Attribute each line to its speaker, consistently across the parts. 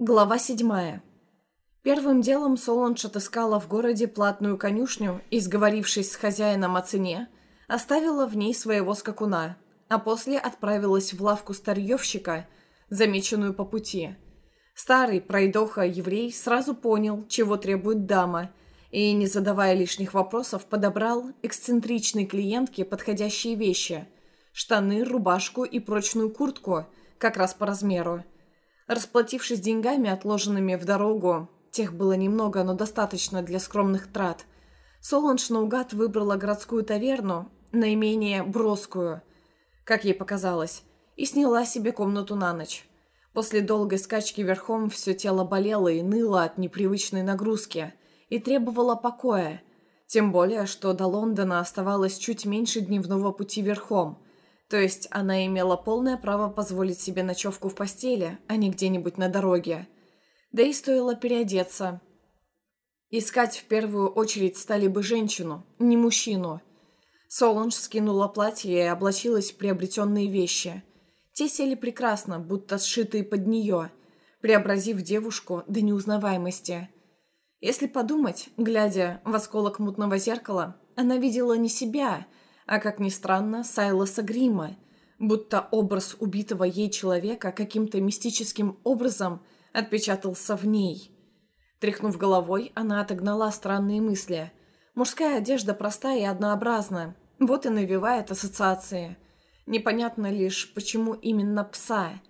Speaker 1: Глава седьмая. Первым делом Соланж отыскала в городе платную конюшню и, сговорившись с хозяином о цене, оставила в ней своего скакуна, а после отправилась в лавку старьевщика, замеченную по пути. Старый пройдоха-еврей сразу понял, чего требует дама, и, не задавая лишних вопросов, подобрал эксцентричной клиентке подходящие вещи – штаны, рубашку и прочную куртку, как раз по размеру – Расплатившись деньгами, отложенными в дорогу, тех было немного, но достаточно для скромных трат, Соланж наугад выбрала городскую таверну, наименее броскую, как ей показалось, и сняла себе комнату на ночь. После долгой скачки верхом все тело болело и ныло от непривычной нагрузки и требовало покоя, тем более, что до Лондона оставалось чуть меньше дневного пути верхом – то есть она имела полное право позволить себе ночевку в постели, а не где-нибудь на дороге. Да и стоило переодеться. Искать в первую очередь стали бы женщину, не мужчину. Соланж скинула платье и облачилась в приобретенные вещи. Те сели прекрасно, будто сшитые под нее, преобразив девушку до неузнаваемости. Если подумать, глядя в осколок мутного зеркала, она видела не себя – а, как ни странно, Сайлоса Грима, будто образ убитого ей человека каким-то мистическим образом отпечатался в ней. Тряхнув головой, она отогнала странные мысли. Мужская одежда простая и однообразна, вот и навевает ассоциации. Непонятно лишь, почему именно пса.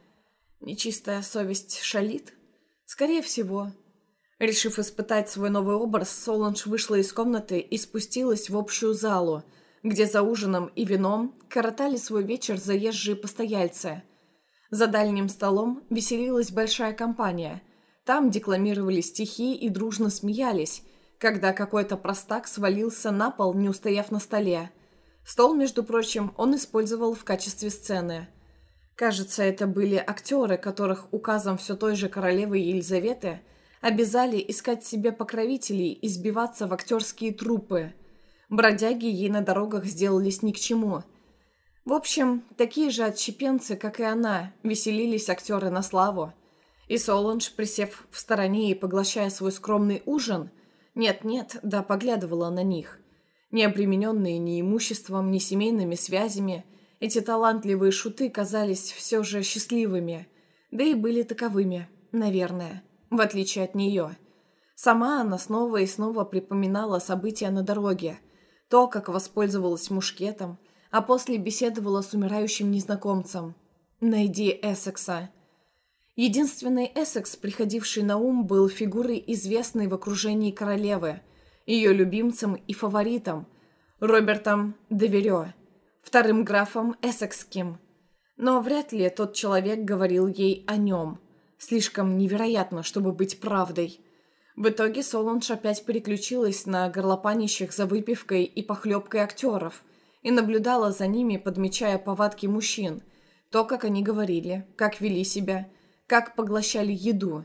Speaker 1: Нечистая совесть шалит? Скорее всего. Решив испытать свой новый образ, Соланж вышла из комнаты и спустилась в общую залу – где за ужином и вином коротали свой вечер заезжие постояльцы. За дальним столом веселилась большая компания. Там декламировали стихи и дружно смеялись, когда какой-то простак свалился на пол, не устояв на столе. Стол, между прочим, он использовал в качестве сцены. Кажется, это были актеры, которых указом все той же королевы Елизаветы обязали искать себе покровителей и сбиваться в актерские труппы – Бродяги ей на дорогах сделались ни к чему. В общем, такие же отщепенцы, как и она, веселились актеры на славу. И Соланж, присев в стороне и поглощая свой скромный ужин, нет-нет, да поглядывала на них. Не обремененные ни имуществом, ни семейными связями, эти талантливые шуты казались все же счастливыми, да и были таковыми, наверное, в отличие от нее. Сама она снова и снова припоминала события на дороге – то, как воспользовалась мушкетом, а после беседовала с умирающим незнакомцем. «Найди Эссекса». Единственный Эссекс, приходивший на ум, был фигурой известной в окружении королевы, ее любимцем и фаворитом, Робертом Деверё, вторым графом Эссекским. Но вряд ли тот человек говорил ей о нем. Слишком невероятно, чтобы быть правдой. В итоге Солунж опять переключилась на горлопанищих за выпивкой и похлебкой актеров и наблюдала за ними, подмечая повадки мужчин, то, как они говорили, как вели себя, как поглощали еду.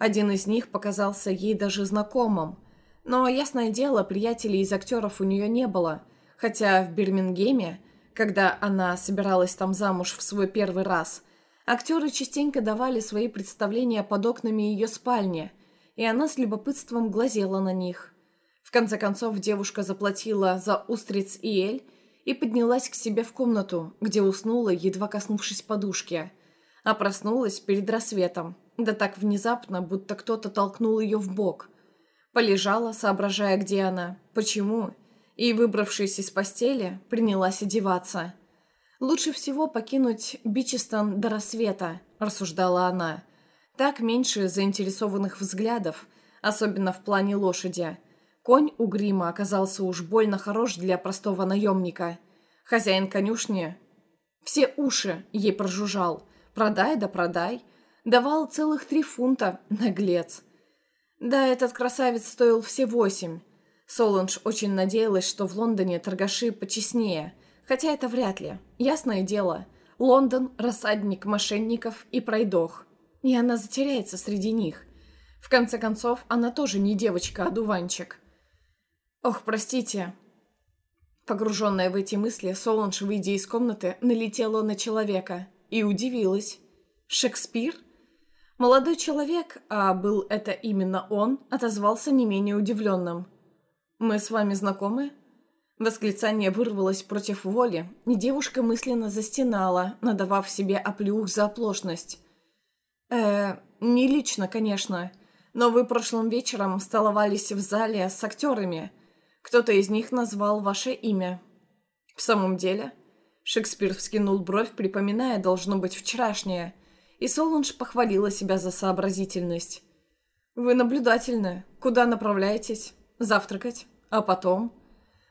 Speaker 1: Один из них показался ей даже знакомым. Но, ясное дело, приятелей из актеров у нее не было, хотя в Бирмингеме, когда она собиралась там замуж в свой первый раз, актеры частенько давали свои представления под окнами ее спальни – и она с любопытством глазела на них. В конце концов девушка заплатила за устриц и эль и поднялась к себе в комнату, где уснула, едва коснувшись подушки. А проснулась перед рассветом, да так внезапно, будто кто-то толкнул ее в бок. Полежала, соображая, где она, почему, и, выбравшись из постели, принялась одеваться. «Лучше всего покинуть Бичестон до рассвета», – рассуждала она. Так меньше заинтересованных взглядов, особенно в плане лошади. Конь у грима оказался уж больно хорош для простого наемника. Хозяин конюшни все уши ей прожужжал. Продай да продай. Давал целых три фунта, наглец. Да, этот красавец стоил все восемь. Соланж очень надеялась, что в Лондоне торгаши почестнее, хотя это вряд ли. Ясное дело, Лондон – рассадник мошенников и пройдох и она затеряется среди них. В конце концов, она тоже не девочка, а дуванчик. Ох, простите. Погруженная в эти мысли, Соланж, выйдя из комнаты, налетела на человека и удивилась. «Шекспир?» Молодой человек, а был это именно он, отозвался не менее удивленным. «Мы с вами знакомы?» Восклицание вырвалось против воли, и девушка мысленно застенала, надавав себе оплюх за оплошность. «Э, не лично, конечно, но вы прошлым вечером столовались в зале с актерами. Кто-то из них назвал ваше имя». «В самом деле?» Шекспир вскинул бровь, припоминая, должно быть, вчерашнее, и Солунж похвалила себя за сообразительность. «Вы наблюдательны. Куда направляетесь? Завтракать? А потом?»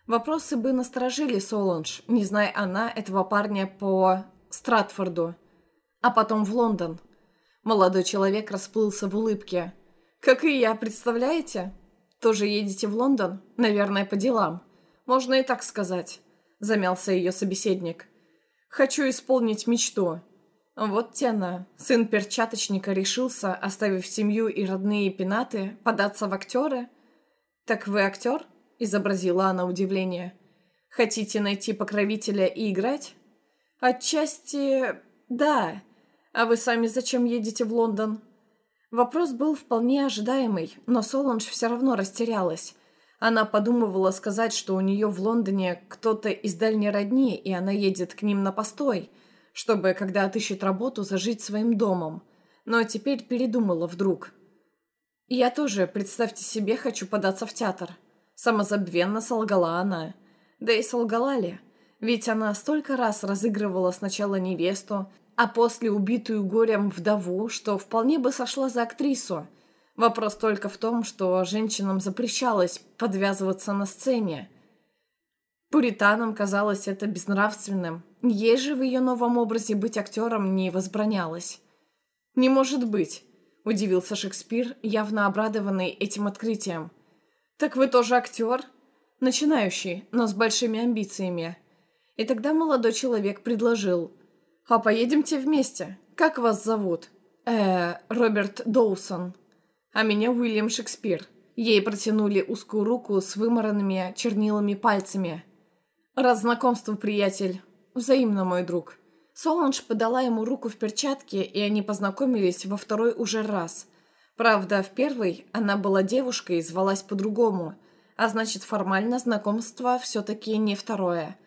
Speaker 1: Вопросы бы насторожили Соланж, не зная она этого парня по Стратфорду. А потом в Лондон. Молодой человек расплылся в улыбке. «Как и я, представляете? Тоже едете в Лондон? Наверное, по делам. Можно и так сказать», — замялся ее собеседник. «Хочу исполнить мечту». Вот тена. Сын перчаточника решился, оставив семью и родные пенаты, податься в актеры. «Так вы актер?» — изобразила она удивление. «Хотите найти покровителя и играть?» «Отчасти... да. А вы сами зачем едете в Лондон?» Вопрос был вполне ожидаемый, но Соланж все равно растерялась. Она подумывала сказать, что у нее в Лондоне кто-то из дальней родни, и она едет к ним на постой, чтобы, когда отыщет работу, зажить своим домом. Но теперь передумала вдруг. «Я тоже, представьте себе, хочу податься в театр», Самозабвенно солгала она. Да и солгала ли? Ведь она столько раз разыгрывала сначала невесту, а после убитую горем вдову, что вполне бы сошла за актрису. Вопрос только в том, что женщинам запрещалось подвязываться на сцене. Пуританам казалось это безнравственным. Ей же в ее новом образе быть актером не возбранялось. «Не может быть», – удивился Шекспир, явно обрадованный этим открытием. «Так вы тоже актер?» «Начинающий, но с большими амбициями». И тогда молодой человек предложил. «А поедемте вместе. Как вас зовут?» «Э, Роберт Доусон. А меня Уильям Шекспир». Ей протянули узкую руку с вымаранными чернилами пальцами. «Раз знакомство, приятель. Взаимно, мой друг». Соланж подала ему руку в перчатке, и они познакомились во второй уже раз – Правда, в первой она была девушкой и звалась по-другому, а значит, формально знакомство все-таки не второе.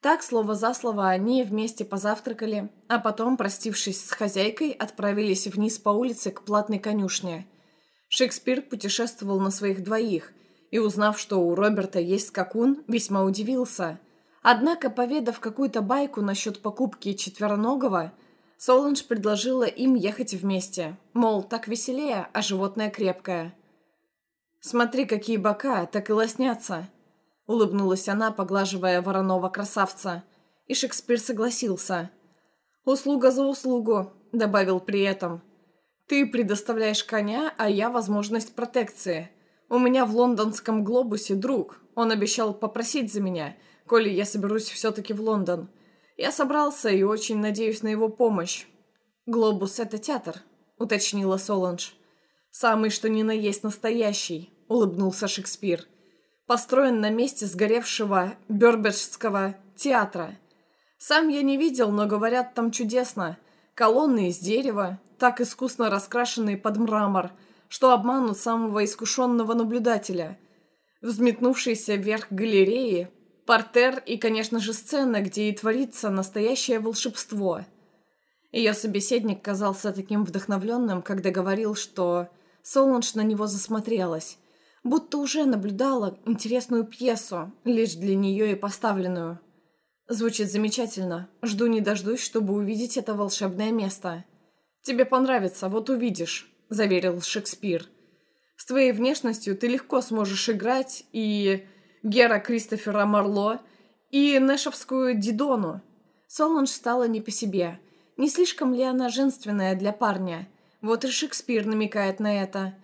Speaker 1: Так, слово за слово, они вместе позавтракали, а потом, простившись с хозяйкой, отправились вниз по улице к платной конюшне. Шекспир путешествовал на своих двоих, и, узнав, что у Роберта есть скакун, весьма удивился. Однако, поведав какую-то байку насчет покупки четвероногого, Соланж предложила им ехать вместе. Мол, так веселее, а животное крепкое. «Смотри, какие бока, так и лоснятся!» Улыбнулась она, поглаживая вороного красавца. И Шекспир согласился. «Услуга за услугу», — добавил при этом. «Ты предоставляешь коня, а я возможность протекции. У меня в лондонском глобусе друг. Он обещал попросить за меня, коли я соберусь все-таки в Лондон. Я собрался и очень надеюсь на его помощь. «Глобус — это театр», — уточнила Соланж. «Самый что ни на есть настоящий», — улыбнулся Шекспир. «Построен на месте сгоревшего Бёрбеджского театра. Сам я не видел, но говорят, там чудесно. Колонны из дерева, так искусно раскрашенные под мрамор, что обманут самого искушенного наблюдателя. Взметнувшиеся вверх галереи Портер и, конечно же, сцена, где и творится настоящее волшебство. Ее собеседник казался таким вдохновленным, когда говорил, что Солунж на него засмотрелась, будто уже наблюдала интересную пьесу, лишь для нее и поставленную. Звучит замечательно. Жду не дождусь, чтобы увидеть это волшебное место. Тебе понравится, вот увидишь, заверил Шекспир. С твоей внешностью ты легко сможешь играть и Гера Кристофера Марло и Нэшевскую Дидону. Соланж стала не по себе. Не слишком ли она женственная для парня? Вот и Шекспир намекает на это.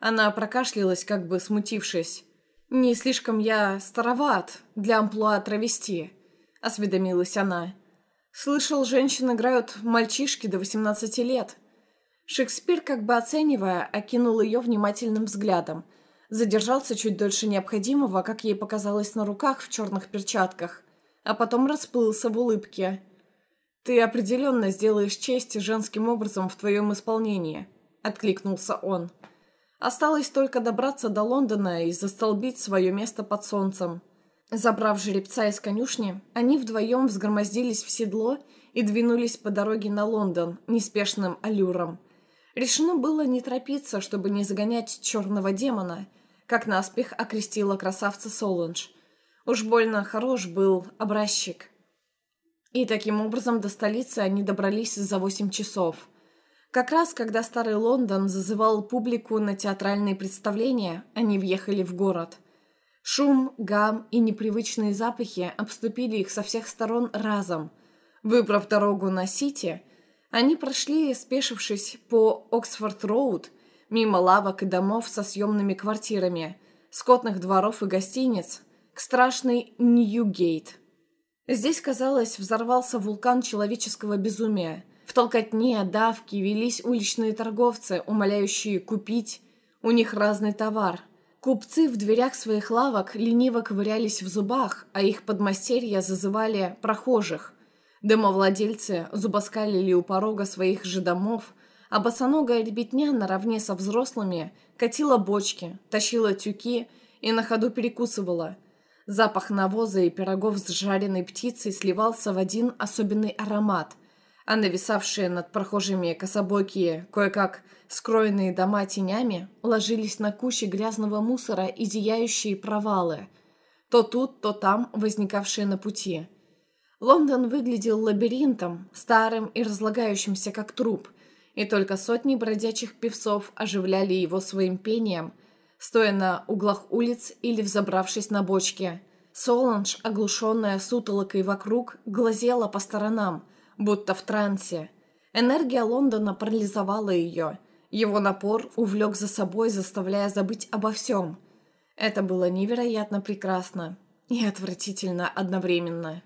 Speaker 1: Она прокашлялась, как бы смутившись. «Не слишком я староват для амплуа травести», — осведомилась она. «Слышал, женщин играют мальчишки до 18 лет». Шекспир, как бы оценивая, окинул ее внимательным взглядом — задержался чуть дольше необходимого, как ей показалось на руках в черных перчатках, а потом расплылся в улыбке. «Ты определенно сделаешь честь женским образом в твоем исполнении», — откликнулся он. Осталось только добраться до Лондона и застолбить свое место под солнцем. Забрав жеребца из конюшни, они вдвоем взгромоздились в седло и двинулись по дороге на Лондон неспешным аллюром. Решено было не торопиться, чтобы не загонять черного демона, как наспех окрестила красавца Соланж. Уж больно хорош был образчик. И таким образом до столицы они добрались за восемь часов – как раз, когда Старый Лондон зазывал публику на театральные представления, они въехали в город. Шум, гам и непривычные запахи обступили их со всех сторон разом. Выбрав дорогу на Сити, они прошли, спешившись по Оксфорд-Роуд, мимо лавок и домов со съемными квартирами, скотных дворов и гостиниц, к страшной Ньюгейт. Здесь, казалось, взорвался вулкан человеческого безумия – в толкотне, давке велись уличные торговцы, умоляющие купить у них разный товар. Купцы в дверях своих лавок лениво ковырялись в зубах, а их подмастерья зазывали прохожих. Домовладельцы зубоскалили у порога своих же домов, а босоногая ребятня наравне со взрослыми катила бочки, тащила тюки и на ходу перекусывала. Запах навоза и пирогов с жареной птицей сливался в один особенный аромат, а нависавшие над прохожими кособокие, кое-как скроенные дома тенями, ложились на кучи грязного мусора и зияющие провалы, то тут, то там возникавшие на пути. Лондон выглядел лабиринтом, старым и разлагающимся как труп, и только сотни бродячих певцов оживляли его своим пением, стоя на углах улиц или взобравшись на бочки. Соланж, оглушенная сутолокой вокруг, глазела по сторонам – будто в трансе. Энергия Лондона парализовала ее. Его напор увлек за собой, заставляя забыть обо всем. Это было невероятно прекрасно и отвратительно одновременно.